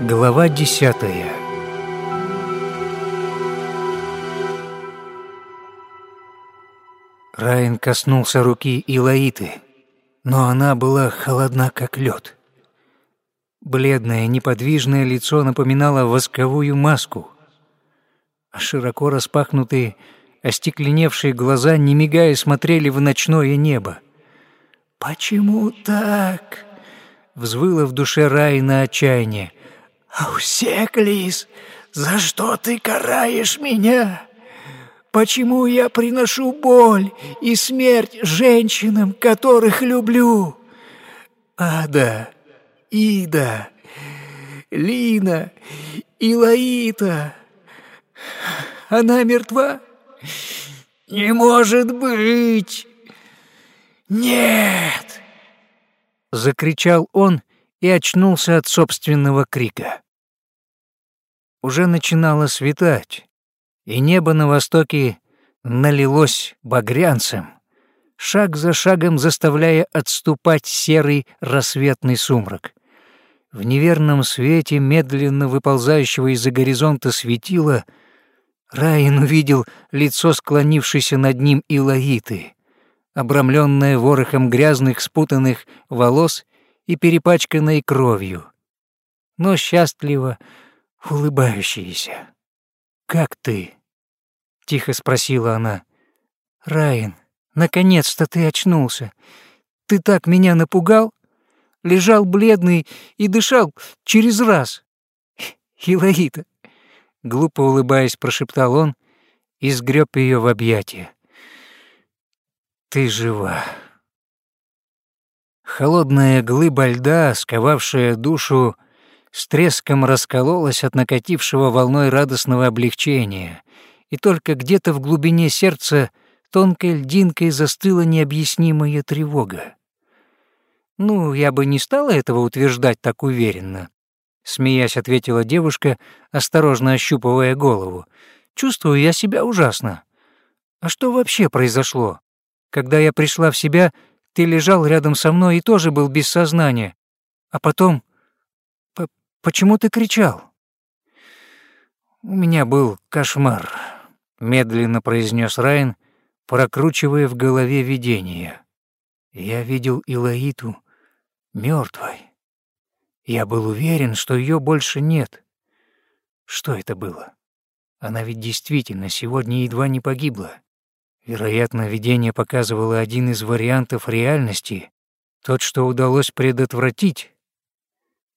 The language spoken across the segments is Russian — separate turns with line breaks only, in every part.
Глава десятая Райан коснулся руки Илаиты, но она была холодна, как лед. Бледное, неподвижное лицо напоминало восковую маску, а широко распахнутые, остекленевшие глаза, не мигая, смотрели в ночное небо. «Почему так?» — взвыло в душе Райна отчаяние. «Аусеклис, за что ты караешь меня?» Почему я приношу боль и смерть женщинам, которых люблю? Ада, Ида, Лина, Илаита. Она мертва? Не может быть! Нет! Закричал он и очнулся от собственного крика. Уже начинало светать и небо на востоке налилось багрянцем, шаг за шагом заставляя отступать серый рассветный сумрак. В неверном свете медленно выползающего из-за горизонта светила Райан увидел лицо склонившейся над ним Илаиты, обрамленное ворохом грязных спутанных волос и перепачканной кровью, но счастливо улыбающееся. «Как ты?» тихо спросила она. Райан, наконец-то ты очнулся. Ты так меня напугал? Лежал бледный и дышал через раз. Хилаита, глупо улыбаясь, прошептал он и сгреб ее в объятия. Ты жива. Холодная глыба льда, сковавшая душу, с треском раскололась от накатившего волной радостного облегчения, и только где-то в глубине сердца тонкой льдинкой застыла необъяснимая тревога. «Ну, я бы не стала этого утверждать так уверенно», — смеясь ответила девушка, осторожно ощупывая голову. «Чувствую я себя ужасно. А что вообще произошло? Когда я пришла в себя, ты лежал рядом со мной и тоже был без сознания. А потом... П почему ты кричал?» «У меня был кошмар», медленно произнес Райан, прокручивая в голове видение. Я видел Илаиту мертвой. Я был уверен, что ее больше нет. Что это было? Она ведь действительно сегодня едва не погибла. Вероятно, видение показывало один из вариантов реальности, тот, что удалось предотвратить.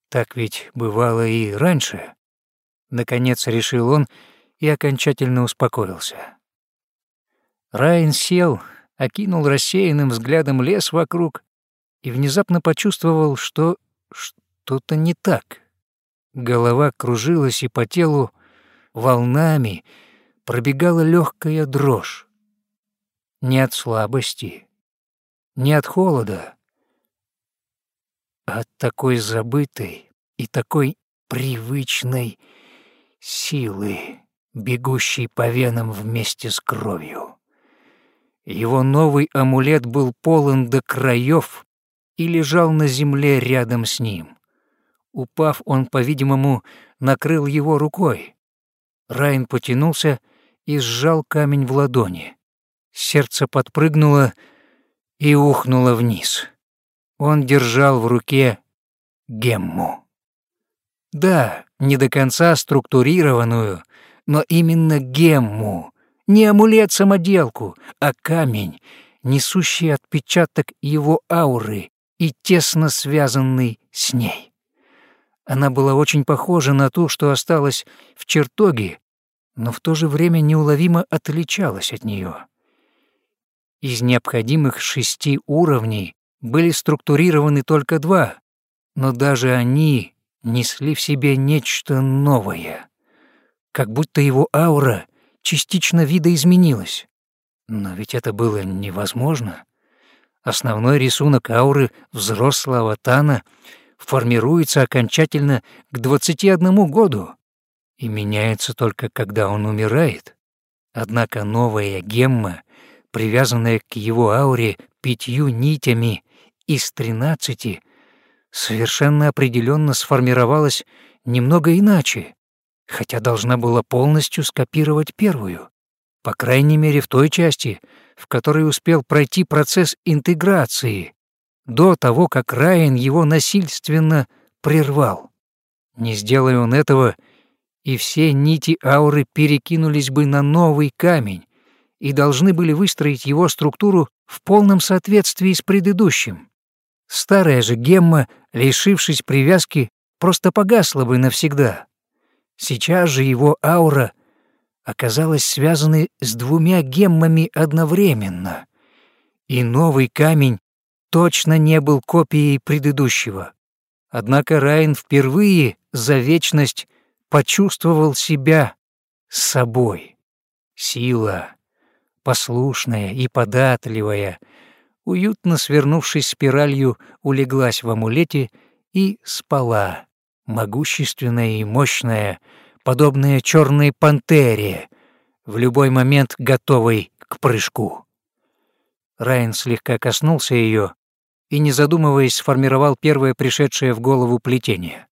Так ведь бывало и раньше. Наконец решил он и окончательно успокоился. Райан сел, окинул рассеянным взглядом лес вокруг и внезапно почувствовал, что что-то не так. Голова кружилась, и по телу волнами пробегала легкая дрожь. Не от слабости, не от холода, а от такой забытой и такой привычной силы бегущий по венам вместе с кровью. Его новый амулет был полон до краев и лежал на земле рядом с ним. Упав, он, по-видимому, накрыл его рукой. Райн потянулся и сжал камень в ладони. Сердце подпрыгнуло и ухнуло вниз. Он держал в руке гемму. Да, не до конца структурированную, но именно гемму, не амулет-самоделку, а камень, несущий отпечаток его ауры и тесно связанный с ней. Она была очень похожа на ту, что осталась в чертоге, но в то же время неуловимо отличалась от нее. Из необходимых шести уровней были структурированы только два, но даже они несли в себе нечто новое как будто его аура частично видоизменилась. Но ведь это было невозможно. Основной рисунок ауры взрослого Тана формируется окончательно к 21 году и меняется только когда он умирает. Однако новая гемма, привязанная к его ауре пятью нитями из тринадцати, совершенно определенно сформировалась немного иначе, хотя должна была полностью скопировать первую, по крайней мере в той части, в которой успел пройти процесс интеграции, до того, как Райан его насильственно прервал. Не сделая он этого, и все нити ауры перекинулись бы на новый камень и должны были выстроить его структуру в полном соответствии с предыдущим. Старая же гемма, лишившись привязки, просто погасла бы навсегда. Сейчас же его аура оказалась связанной с двумя геммами одновременно, и новый камень точно не был копией предыдущего. Однако Райн впервые за вечность почувствовал себя собой. Сила, послушная и податливая, уютно свернувшись спиралью, улеглась в амулете и спала, могущественная и мощная, подобная черной пантере, в любой момент готовой к прыжку. Райан слегка коснулся ее и, не задумываясь, сформировал первое пришедшее в голову плетение.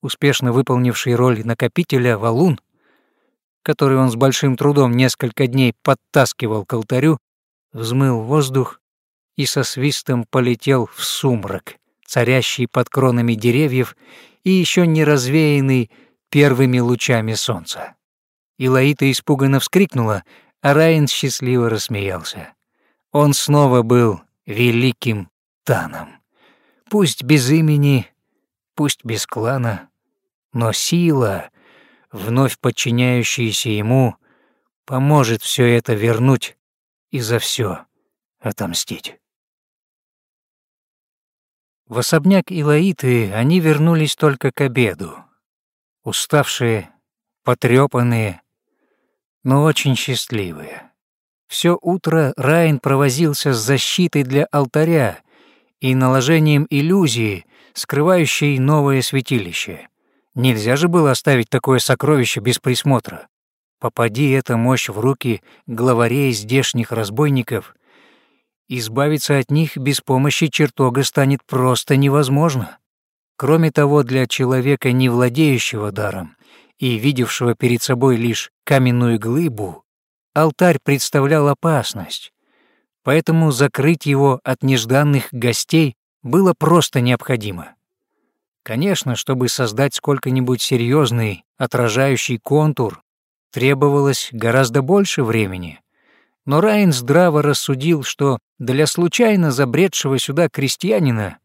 Успешно выполнивший роль накопителя валун, который он с большим трудом несколько дней подтаскивал к алтарю, взмыл воздух и со свистом полетел в сумрак, царящий под кронами деревьев и еще не развеянный первыми лучами солнца. Илаита испуганно вскрикнула, а Райан счастливо рассмеялся. Он снова был великим Таном. Пусть без имени, пусть без клана, но сила, вновь подчиняющаяся ему, поможет все это вернуть и за все отомстить. В особняк Илаиты они вернулись только к обеду. Уставшие, потрепанные, но очень счастливые. Все утро Райн провозился с защитой для алтаря и наложением иллюзии, скрывающей новое святилище. Нельзя же было оставить такое сокровище без присмотра. Попади эта мощь в руки главарей здешних разбойников, избавиться от них без помощи чертога станет просто невозможно. Кроме того, для человека, не владеющего даром и видевшего перед собой лишь каменную глыбу, алтарь представлял опасность, поэтому закрыть его от нежданных гостей было просто необходимо. Конечно, чтобы создать сколько-нибудь серьезный отражающий контур, требовалось гораздо больше времени. Но Райн здраво рассудил, что для случайно забредшего сюда крестьянина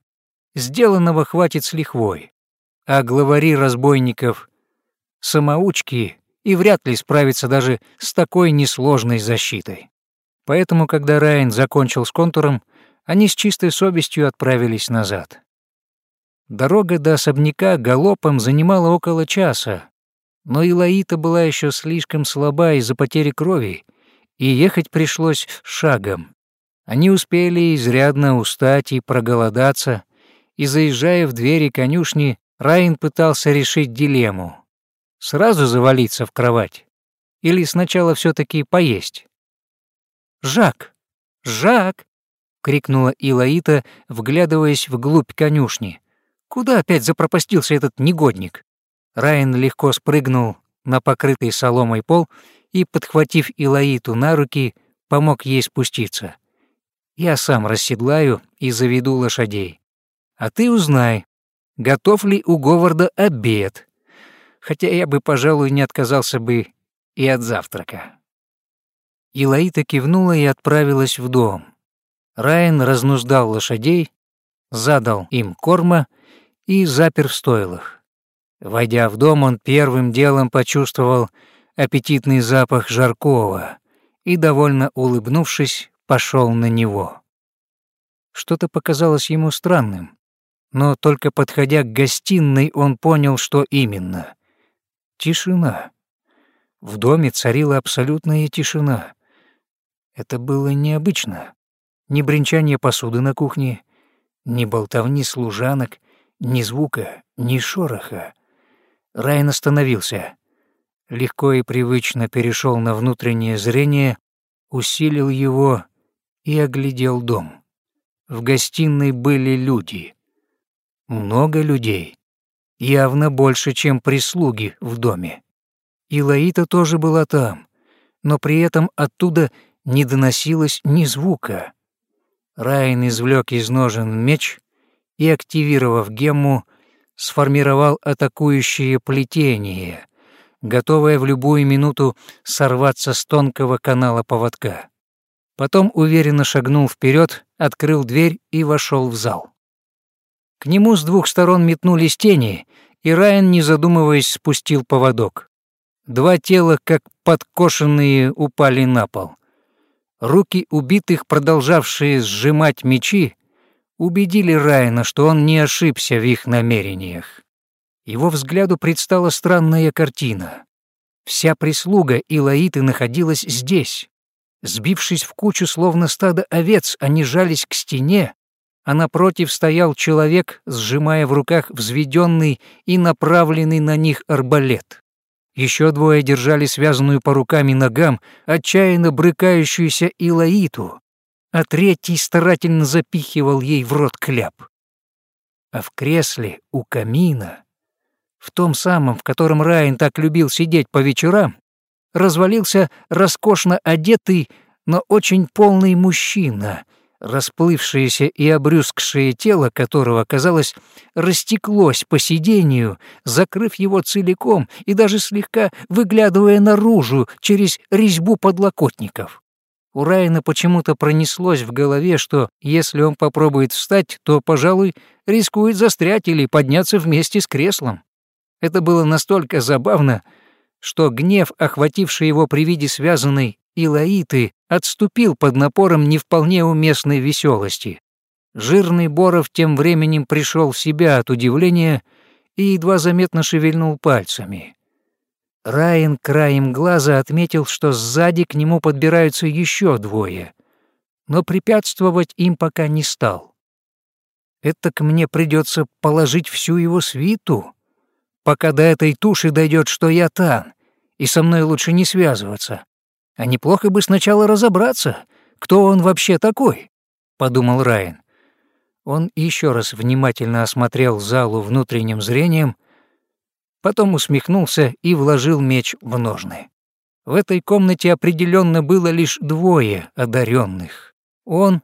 сделанного хватит с лихвой, а главари разбойников — самоучки и вряд ли справятся даже с такой несложной защитой. Поэтому, когда Райан закончил с контуром, они с чистой совестью отправились назад. Дорога до особняка галопом занимала около часа, но Илаита была еще слишком слаба из-за потери крови, и ехать пришлось шагом. Они успели изрядно устать и проголодаться, и, заезжая в двери конюшни, Райан пытался решить дилемму. Сразу завалиться в кровать или сначала все таки поесть? «Жак! Жак!» — крикнула Илаита, вглядываясь вглубь конюшни. «Куда опять запропастился этот негодник?» Райан легко спрыгнул на покрытый соломой пол и, подхватив Илаиту на руки, помог ей спуститься. «Я сам расседлаю и заведу лошадей. А ты узнай, готов ли у Говарда обед, хотя я бы, пожалуй, не отказался бы и от завтрака». Илаита кивнула и отправилась в дом. Райан разнуздал лошадей, задал им корма и запер в стойлах. Войдя в дом, он первым делом почувствовал аппетитный запах жаркого и, довольно улыбнувшись, пошел на него. Что-то показалось ему странным но только подходя к гостиной, он понял, что именно. Тишина. В доме царила абсолютная тишина. Это было необычно. Ни бренчания посуды на кухне, ни болтовни служанок, ни звука, ни шороха. Райан остановился. Легко и привычно перешел на внутреннее зрение, усилил его и оглядел дом. В гостиной были люди — много людей. явно больше, чем прислуги в доме. И Лаита тоже была там, но при этом оттуда не доносилось ни звука. Райан извлек из ножен меч и, активировав гемму, сформировал атакующее плетение, готовое в любую минуту сорваться с тонкого канала поводка. Потом уверенно шагнул вперед, открыл дверь и вошел в зал. К нему с двух сторон метнулись тени, и Райан, не задумываясь, спустил поводок. Два тела, как подкошенные, упали на пол. Руки убитых, продолжавшие сжимать мечи, убедили Райана, что он не ошибся в их намерениях. Его взгляду предстала странная картина. Вся прислуга Илаиты находилась здесь. Сбившись в кучу, словно стадо овец, они жались к стене, а напротив стоял человек, сжимая в руках взведенный и направленный на них арбалет. Еще двое держали связанную по рукам и ногам отчаянно брыкающуюся Илаиту, а третий старательно запихивал ей в рот кляп. А в кресле у камина, в том самом, в котором Райан так любил сидеть по вечерам, развалился роскошно одетый, но очень полный мужчина — расплывшееся и обрюзгшее тело которого, казалось, растеклось по сидению, закрыв его целиком и даже слегка выглядывая наружу через резьбу подлокотников. У Райана почему-то пронеслось в голове, что если он попробует встать, то, пожалуй, рискует застрять или подняться вместе с креслом. Это было настолько забавно, что гнев, охвативший его при виде связанной Илаиты, отступил под напором не вполне уместной веселости. Жирный Боров тем временем пришел в себя от удивления и едва заметно шевельнул пальцами. Райан краем глаза отметил, что сзади к нему подбираются еще двое, но препятствовать им пока не стал. Это к мне придется положить всю его свиту, пока до этой туши дойдет, что я Тан, и со мной лучше не связываться. А неплохо бы сначала разобраться, кто он вообще такой, подумал Райан. Он еще раз внимательно осмотрел залу внутренним зрением, потом усмехнулся и вложил меч в ножны. В этой комнате определенно было лишь двое одаренных: он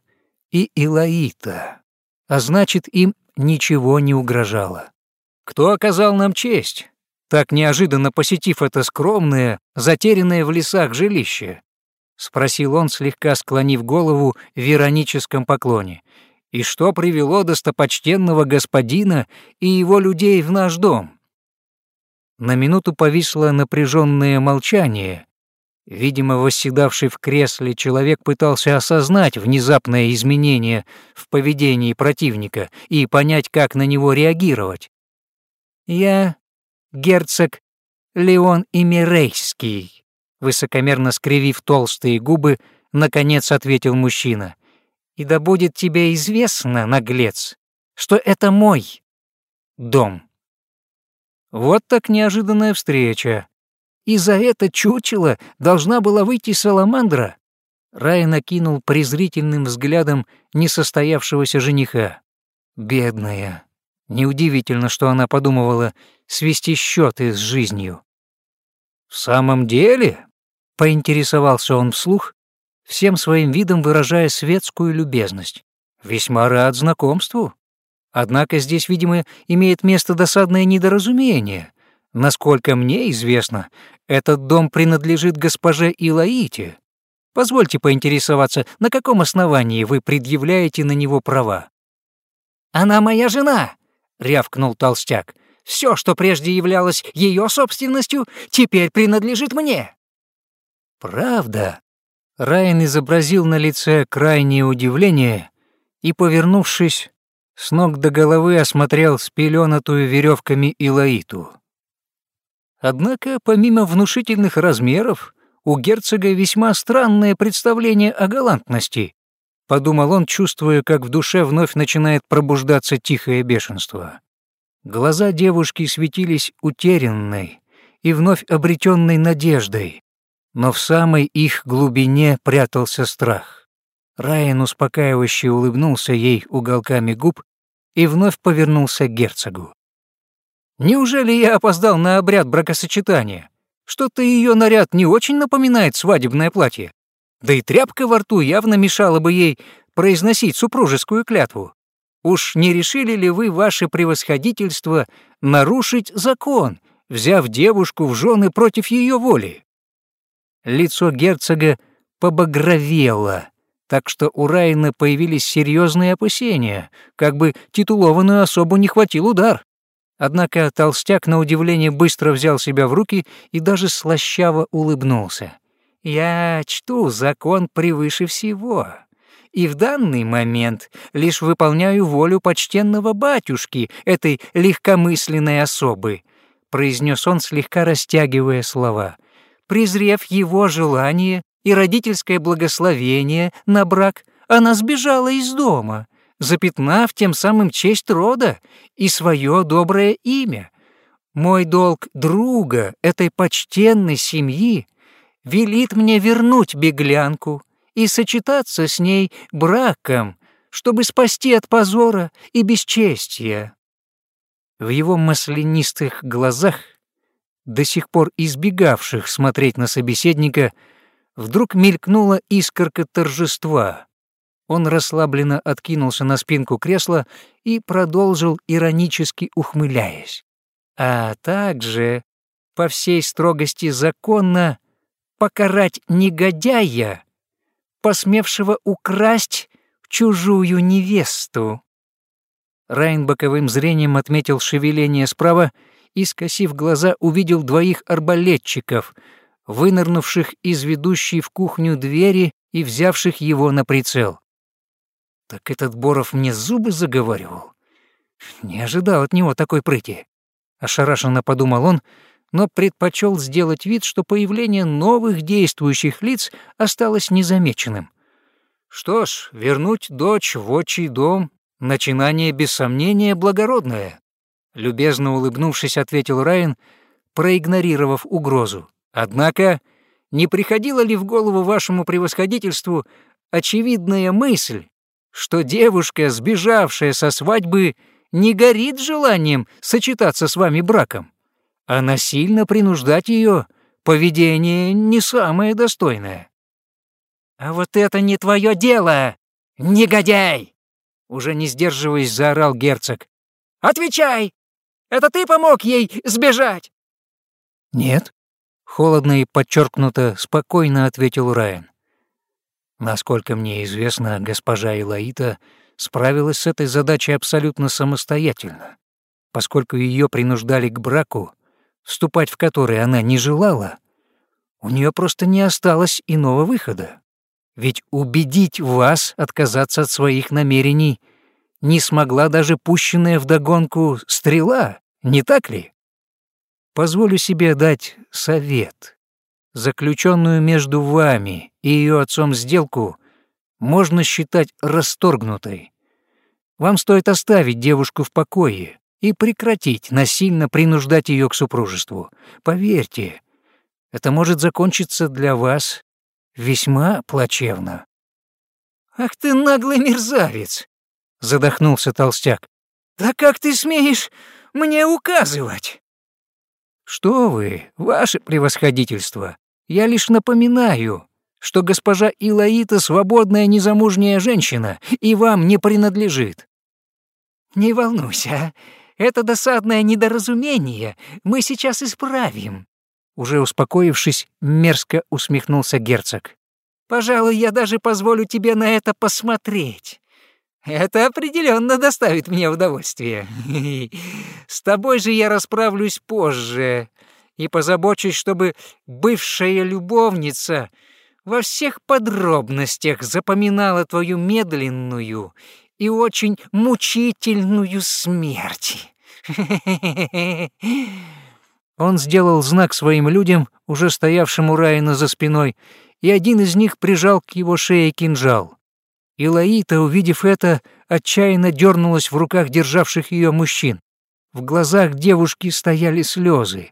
и Илаита, а значит, им ничего не угрожало. Кто оказал нам честь? так неожиданно посетив это скромное, затерянное в лесах жилище?» — спросил он, слегка склонив голову в ироническом поклоне. «И что привело достопочтенного господина и его людей в наш дом?» На минуту повисло напряженное молчание. Видимо, восседавший в кресле человек пытался осознать внезапное изменение в поведении противника и понять, как на него реагировать. «Я герцог Леон Имирейский», высокомерно скривив толстые губы, наконец ответил мужчина. «И да будет тебе известно, наглец, что это мой дом». Вот так неожиданная встреча. И за это чучело должна была выйти Саламандра. Рай накинул презрительным взглядом несостоявшегося жениха. Бедная. Неудивительно, что она подумывала свести счеты с жизнью. «В самом деле?» — поинтересовался он вслух, всем своим видом выражая светскую любезность. «Весьма рад знакомству. Однако здесь, видимо, имеет место досадное недоразумение. Насколько мне известно, этот дом принадлежит госпоже Илаите. Позвольте поинтересоваться, на каком основании вы предъявляете на него права?» «Она моя жена!» — рявкнул толстяк. «Все, что прежде являлось ее собственностью, теперь принадлежит мне». «Правда?» Райан изобразил на лице крайнее удивление и, повернувшись, с ног до головы осмотрел спеленатую веревками Илаиту. Однако, помимо внушительных размеров, у герцога весьма странное представление о галантности, подумал он, чувствуя, как в душе вновь начинает пробуждаться тихое бешенство. Глаза девушки светились утерянной и вновь обретенной надеждой, но в самой их глубине прятался страх. Райан успокаивающе улыбнулся ей уголками губ и вновь повернулся к герцогу. Неужели я опоздал на обряд бракосочетания? Что-то ее наряд не очень напоминает свадебное платье. Да и тряпка во рту явно мешала бы ей произносить супружескую клятву. Уж не решили ли вы, ваше превосходительство, нарушить закон, взяв девушку в жены против ее воли?» Лицо герцога побагровело, так что у Райна появились серьезные опасения, как бы титулованную особу не хватил удар. Однако толстяк, на удивление, быстро взял себя в руки и даже слащаво улыбнулся. «Я чту закон превыше всего и в данный момент лишь выполняю волю почтенного батюшки, этой легкомысленной особы», — произнес он, слегка растягивая слова. «Презрев его желание и родительское благословение на брак, она сбежала из дома, запятнав тем самым честь рода и свое доброе имя. Мой долг друга этой почтенной семьи велит мне вернуть беглянку, и сочетаться с ней браком, чтобы спасти от позора и бесчестия. В его маслянистых глазах, до сих пор избегавших смотреть на собеседника, вдруг мелькнула искорка торжества. Он расслабленно откинулся на спинку кресла и продолжил, иронически ухмыляясь. А также, по всей строгости закона, покарать негодяя, посмевшего украсть чужую невесту. Райн боковым зрением отметил шевеление справа и, скосив глаза, увидел двоих арбалетчиков, вынырнувших из ведущей в кухню двери и взявших его на прицел. Так этот Боров мне зубы заговаривал. Не ожидал от него такой прыти. Ошарашенно подумал он, но предпочел сделать вид, что появление новых действующих лиц осталось незамеченным. Что ж, вернуть дочь в отчий дом — начинание без сомнения благородное. Любезно улыбнувшись, ответил Райан, проигнорировав угрозу. Однако, не приходила ли в голову вашему превосходительству очевидная мысль, что девушка, сбежавшая со свадьбы, не горит желанием сочетаться с вами браком? а насильно принуждать ее поведение не самое достойное. «А вот это не твое дело, негодяй!» Уже не сдерживаясь, заорал герцог. «Отвечай! Это ты помог ей сбежать?» «Нет», — холодно и подчеркнуто спокойно ответил Райан. «Насколько мне известно, госпожа Илаита справилась с этой задачей абсолютно самостоятельно, поскольку ее принуждали к браку вступать в который она не желала, у нее просто не осталось иного выхода. Ведь убедить вас отказаться от своих намерений не смогла даже пущенная вдогонку стрела, не так ли? Позволю себе дать совет. Заключенную между вами и ее отцом сделку можно считать расторгнутой. Вам стоит оставить девушку в покое и прекратить насильно принуждать ее к супружеству. Поверьте, это может закончиться для вас весьма плачевно». «Ах ты наглый мерзавец!» — задохнулся толстяк. «Да как ты смеешь мне указывать?» «Что вы, ваше превосходительство, я лишь напоминаю, что госпожа Илаита свободная незамужняя женщина и вам не принадлежит». «Не волнуйся, это досадное недоразумение мы сейчас исправим». Уже успокоившись, мерзко усмехнулся герцог. «Пожалуй, я даже позволю тебе на это посмотреть. Это определенно доставит мне удовольствие. С тобой же я расправлюсь позже и позабочусь, чтобы бывшая любовница во всех подробностях запоминала твою медленную и очень мучительную смерть. Он сделал знак своим людям, уже стоявшим у Райана за спиной, и один из них прижал к его шее кинжал. И Лаита, увидев это, отчаянно дернулась в руках державших ее мужчин. В глазах девушки стояли слезы.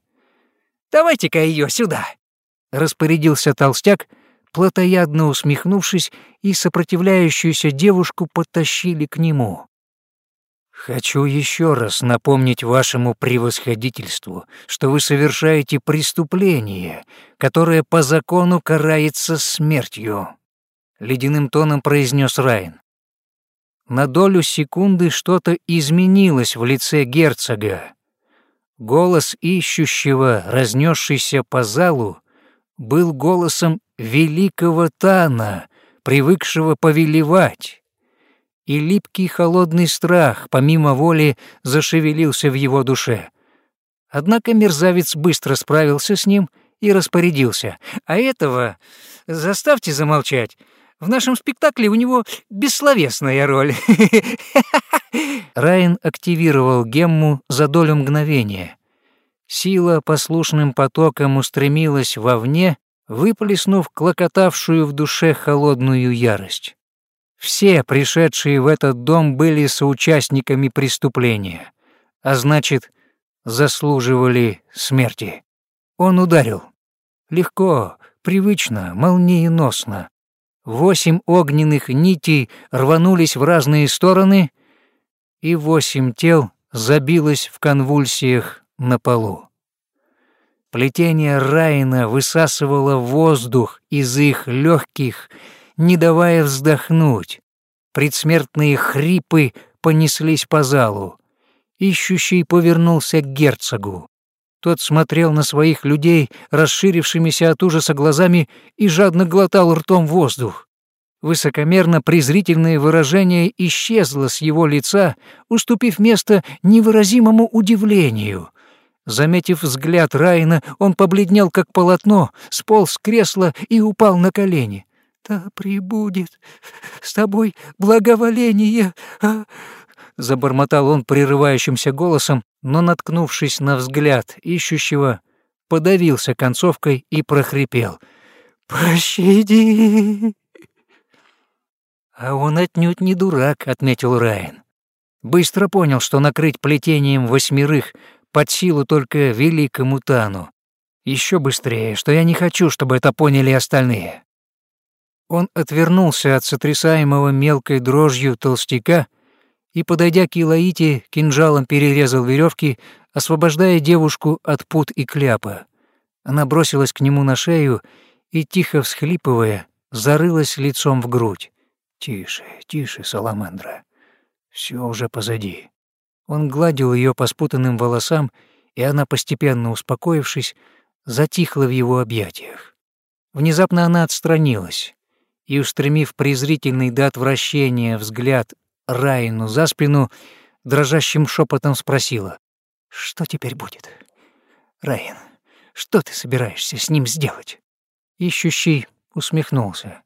«Давайте-ка ее сюда!» — распорядился толстяк, плотоядно усмехнувшись, и сопротивляющуюся девушку подтащили к нему. Хочу еще раз напомнить вашему превосходительству, что вы совершаете преступление, которое по закону карается смертью», — ледяным тоном произнес Райан. На долю секунды что-то изменилось в лице герцога. Голос ищущего, разнесшийся по залу, был голосом великого Тана, привыкшего повелевать и липкий холодный страх, помимо воли, зашевелился в его душе. Однако мерзавец быстро справился с ним и распорядился. «А этого заставьте замолчать. В нашем спектакле у него бессловесная роль». Райан активировал гемму за долю мгновения. Сила послушным потоком устремилась вовне, выплеснув клокотавшую в душе холодную ярость. Все пришедшие в этот дом были соучастниками преступления, а значит, заслуживали смерти. Он ударил. Легко, привычно, молниеносно. Восемь огненных нитей рванулись в разные стороны, и восемь тел забилось в конвульсиях на полу. Плетение Райна высасывало воздух из их легких не давая вздохнуть. Предсмертные хрипы понеслись по залу. Ищущий повернулся к герцогу. Тот смотрел на своих людей, расширившимися от ужаса глазами, и жадно глотал ртом воздух. Высокомерно презрительное выражение исчезло с его лица, уступив место невыразимому удивлению. Заметив взгляд Райна, он побледнел как полотно, сполз с кресла и упал на колени. «Да прибудет с тобой благоволение!» а?» Забормотал он прерывающимся голосом, но, наткнувшись на взгляд ищущего, подавился концовкой и прохрипел. «Пощади!» «А он отнюдь не дурак», — отметил Райан. Быстро понял, что накрыть плетением восьмерых под силу только великому Тану. Еще быстрее, что я не хочу, чтобы это поняли остальные. Он отвернулся от сотрясаемого мелкой дрожью толстяка и, подойдя к Илаите, кинжалом перерезал веревки, освобождая девушку от пут и кляпа. Она бросилась к нему на шею и, тихо всхлипывая, зарылась лицом в грудь. «Тише, тише, Саламандра. Все уже позади». Он гладил ее по спутанным волосам, и она, постепенно успокоившись, затихла в его объятиях. Внезапно она отстранилась, и, устремив презрительный до отвращения взгляд Райну за спину, дрожащим шепотом спросила, «Что теперь будет? Райан, что ты собираешься с ним сделать?» Ищущий усмехнулся.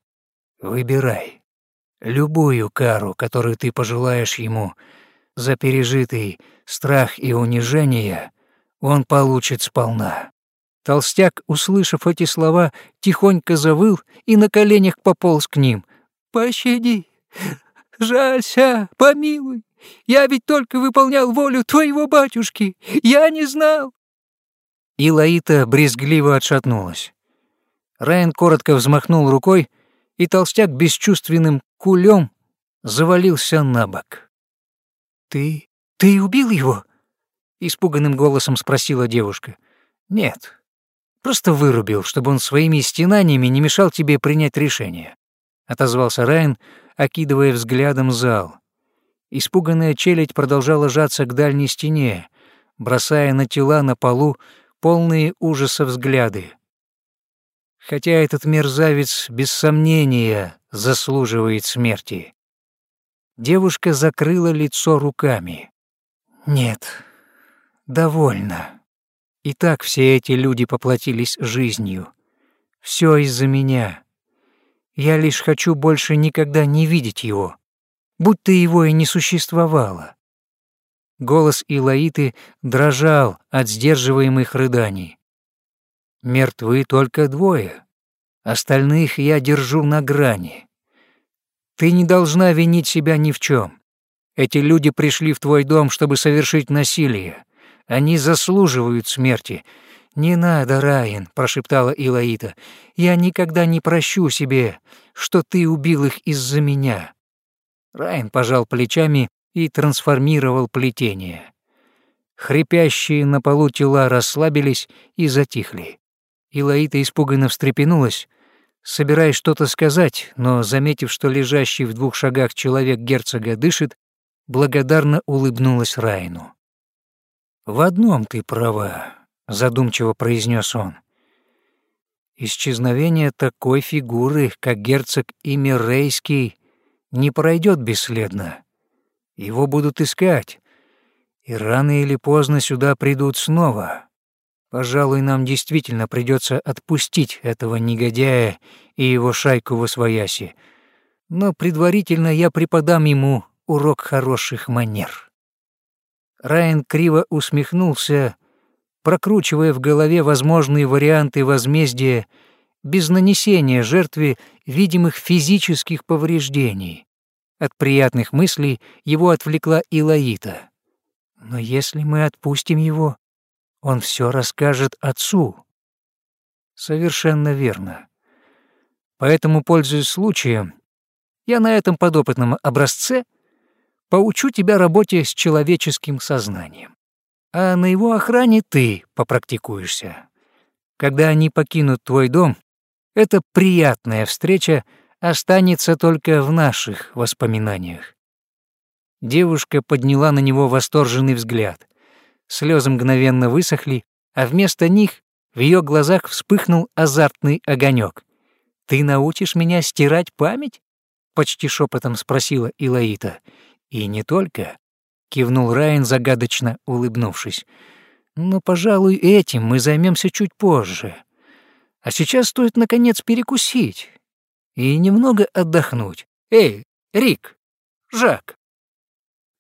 «Выбирай. Любую кару, которую ты пожелаешь ему за пережитый страх и унижение, он получит сполна. Толстяк, услышав эти слова, тихонько завыл и на коленях пополз к ним. «Пощади! Жалься! Помилуй! Я ведь только выполнял волю твоего батюшки! Я не знал!» И Лаита брезгливо отшатнулась. Райан коротко взмахнул рукой, и толстяк бесчувственным кулем завалился на бок. «Ты... ты убил его?» — испуганным голосом спросила девушка. «Нет, Просто вырубил, чтобы он своими стенаниями не мешал тебе принять решение», — отозвался Райан, окидывая взглядом зал. Испуганная челядь продолжала жаться к дальней стене, бросая на тела на полу полные ужаса взгляды. Хотя этот мерзавец без сомнения заслуживает смерти. Девушка закрыла лицо руками. «Нет, довольно». И так все эти люди поплатились жизнью. Все из-за меня. Я лишь хочу больше никогда не видеть его, будто его и не существовало. Голос Илаиты дрожал от сдерживаемых рыданий. Мертвы только двое. Остальных я держу на грани. Ты не должна винить себя ни в чем. Эти люди пришли в твой дом, чтобы совершить насилие. Они заслуживают смерти. Не надо, Райан, прошептала Илаита. Я никогда не прощу себе, что ты убил их из-за меня. Райан пожал плечами и трансформировал плетение. Хрипящие на полу тела расслабились и затихли. Илаита испуганно встрепенулась, собираясь что-то сказать, но, заметив, что лежащий в двух шагах человек герцога дышит, благодарно улыбнулась Райну. «В одном ты права», — задумчиво произнес он. «Исчезновение такой фигуры, как герцог Имирейский, не пройдет бесследно. Его будут искать, и рано или поздно сюда придут снова. Пожалуй, нам действительно придется отпустить этого негодяя и его шайку в освояси, но предварительно я преподам ему урок хороших манер». Райан криво усмехнулся, прокручивая в голове возможные варианты возмездия без нанесения жертве видимых физических повреждений. От приятных мыслей его отвлекла Илаита. «Но если мы отпустим его, он все расскажет отцу». «Совершенно верно. Поэтому, пользуясь случаем, я на этом подопытном образце — Поучу тебя работе с человеческим сознанием. А на его охране ты попрактикуешься. Когда они покинут твой дом, эта приятная встреча останется только в наших воспоминаниях. Девушка подняла на него восторженный взгляд. Слезы мгновенно высохли, а вместо них в ее глазах вспыхнул азартный огонек. «Ты научишь меня стирать память?» — почти шепотом спросила Илаита. «И не только», — кивнул Райан, загадочно улыбнувшись. «Но, пожалуй, этим мы займемся чуть позже. А сейчас стоит, наконец, перекусить и немного отдохнуть. Эй, Рик! Жак!»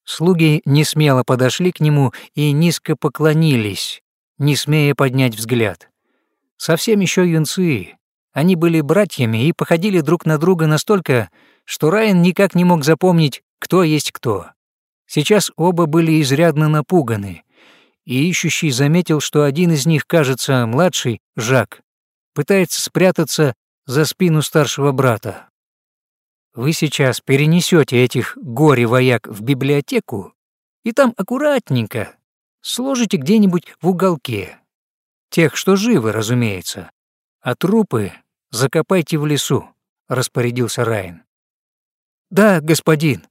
Слуги несмело подошли к нему и низко поклонились, не смея поднять взгляд. Совсем еще юнцы. Они были братьями и походили друг на друга настолько, что Райан никак не мог запомнить, кто есть кто. Сейчас оба были изрядно напуганы, и ищущий заметил, что один из них, кажется, младший, Жак, пытается спрятаться за спину старшего брата. Вы сейчас перенесете этих горе-вояк в библиотеку и там аккуратненько сложите где-нибудь в уголке. Тех, что живы, разумеется. А трупы закопайте в лесу, распорядился Райан. Да, господин,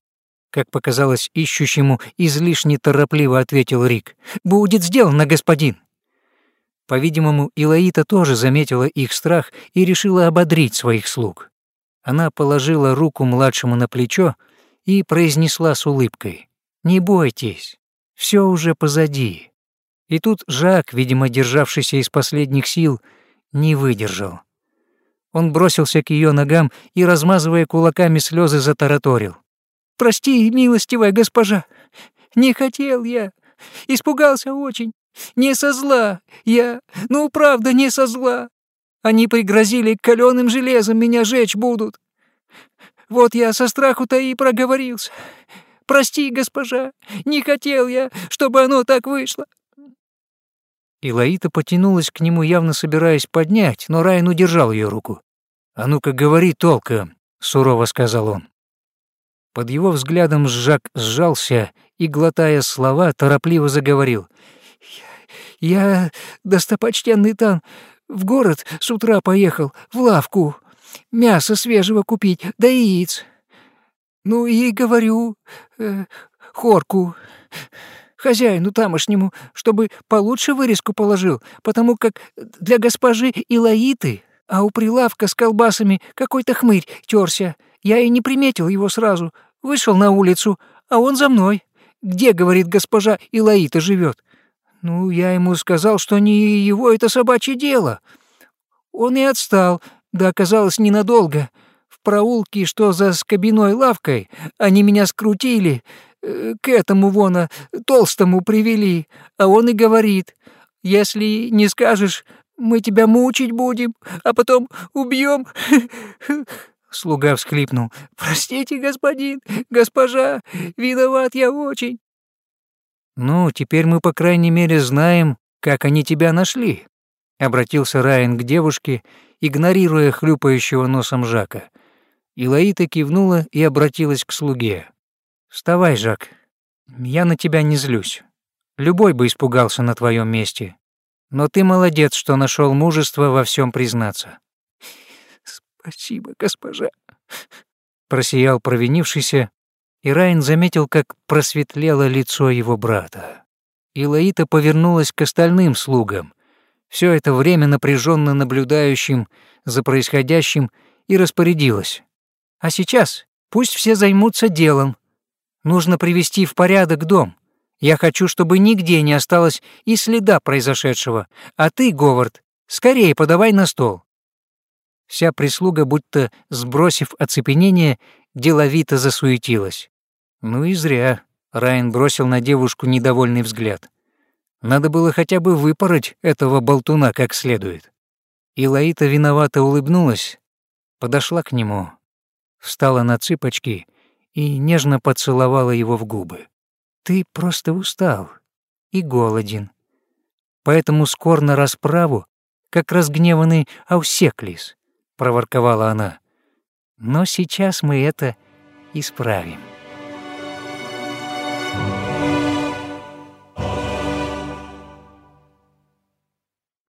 как показалось ищущему, излишне торопливо ответил Рик. «Будет сделано, господин!» По-видимому, Илаита тоже заметила их страх и решила ободрить своих слуг. Она положила руку младшему на плечо и произнесла с улыбкой. «Не бойтесь, все уже позади». И тут Жак, видимо, державшийся из последних сил, не выдержал. Он бросился к ее ногам и, размазывая кулаками слезы, затараторил. Прости, милостивая госпожа, не хотел я, испугался очень, не со зла, я, ну правда, не со зла. Они пригрозили каленым железом меня жечь будут. Вот я со страху-то и проговорился. Прости, госпожа, не хотел я, чтобы оно так вышло. Илаита потянулась к нему, явно собираясь поднять, но Райан удержал ее руку. «А ну-ка, говори толком», — сурово сказал он. Под его взглядом Жак сжался и, глотая слова, торопливо заговорил. «Я, достопочтенный Тан, в город с утра поехал, в лавку, мясо свежего купить, да яиц. Ну и говорю, э, хорку, хозяину тамошнему, чтобы получше вырезку положил, потому как для госпожи Илаиты, а у прилавка с колбасами какой-то хмырь терся». Я и не приметил его сразу. Вышел на улицу, а он за мной. Где, говорит госпожа, Илаита живет? Ну, я ему сказал, что не его это собачье дело. Он и отстал, да оказалось ненадолго. В проулке, что за скобяной лавкой, они меня скрутили, э, к этому вона толстому привели, а он и говорит, если не скажешь, мы тебя мучить будем, а потом убьем. Слуга всхлипнул. «Простите, господин, госпожа, виноват я очень». «Ну, теперь мы, по крайней мере, знаем, как они тебя нашли», — обратился Райан к девушке, игнорируя хлюпающего носом Жака. Илаита кивнула и обратилась к слуге. «Вставай, Жак, Я на тебя не злюсь. Любой бы испугался на твоем месте. Но ты молодец, что нашел мужество во всем признаться.
Спасибо, госпожа.
Просиял провинившийся, и Райн заметил, как просветлело лицо его брата. И Лаита повернулась к остальным слугам, все это время напряженно наблюдающим за происходящим, и распорядилась. «А сейчас пусть все займутся делом. Нужно привести в порядок дом. Я хочу, чтобы нигде не осталось и следа произошедшего. А ты, Говард, скорее подавай на стол». Вся прислуга, будто сбросив оцепенение, деловито засуетилась. Ну и зря. Райан бросил на девушку недовольный взгляд. Надо было хотя бы выпороть этого болтуна как следует. И Лаита виновато улыбнулась, подошла к нему, встала на цыпочки и нежно поцеловала его в губы. «Ты просто устал и голоден. Поэтому скор на расправу, как разгневанный Аусеклис», — проворковала она. «Но сейчас мы это исправим».